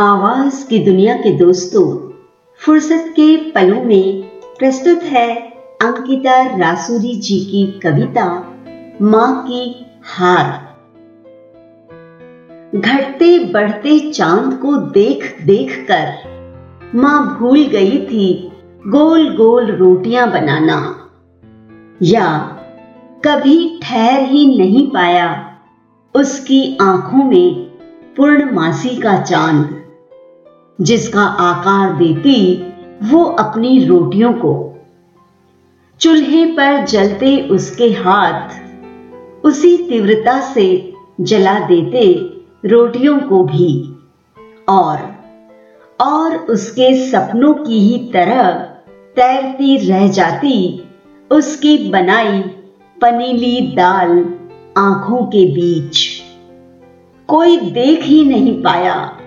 आवाज़ की दुनिया के दोस्तों, फुर्सत के पलों में प्रस्तुत है अंकिता रासूरी जी की कविता, माँ की हार। घटते बढ़ते चाँद को देख देख कर, माँ भूल गई थी गोल गोल रोटियाँ बनाना। या कभी ठहर ही नहीं पाया उसकी आँखों में पूर्णमासी का चाँद। जिसका आकार देती वो अपनी रोटियों को। चूल्हे पर जलते उसके हाथ उसी तीव्रता से जला देते रोटियों को भी। और और उसके सपनों की ही तरह तैरती रह जाती उसकी बनाई पनीली दाल आँखों के बीच। कोई देख ही नहीं पाया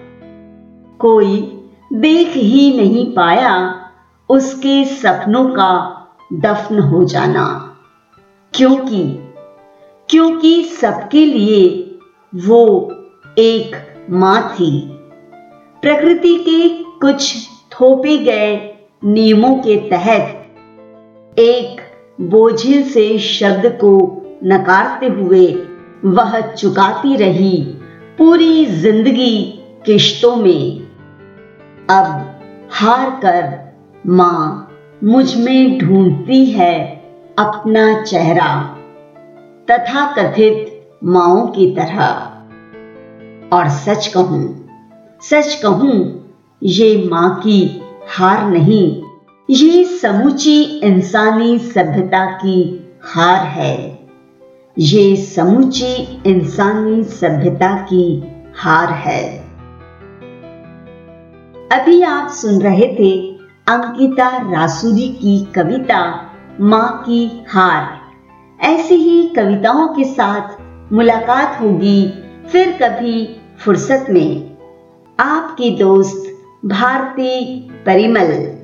कोई देख ही नहीं पाया उसके सपनों का दफन हो जाना। क्योंकि क्योंकि सबके लिए वो एक माँ थी। प्रकृति के कुछ थोपे गए नियमों के तहत एक बोझिल से शब्द को नकारते हुए वह चुकाती रही पूरी ज़िंदगी किश्तों में। अब हार कर माँ मुझमें ढूंढती है अपना चेहरा। तथा कथित माओ की तरह। और सच कहूँ सच कहूँ, ये माँ की हार नहीं, ये समूची इंसानी सभ्यता की हार है। ये समूची इंसानी सभ्यता की हार है। अभी आप सुन रहे थे अंकिता रासुरी की कविता, माँ की हार। ऐसी ही कविताओं के साथ मुलाकात होगी फिर कभी फुर्सत में। आपकी दोस्त भारती परिमल।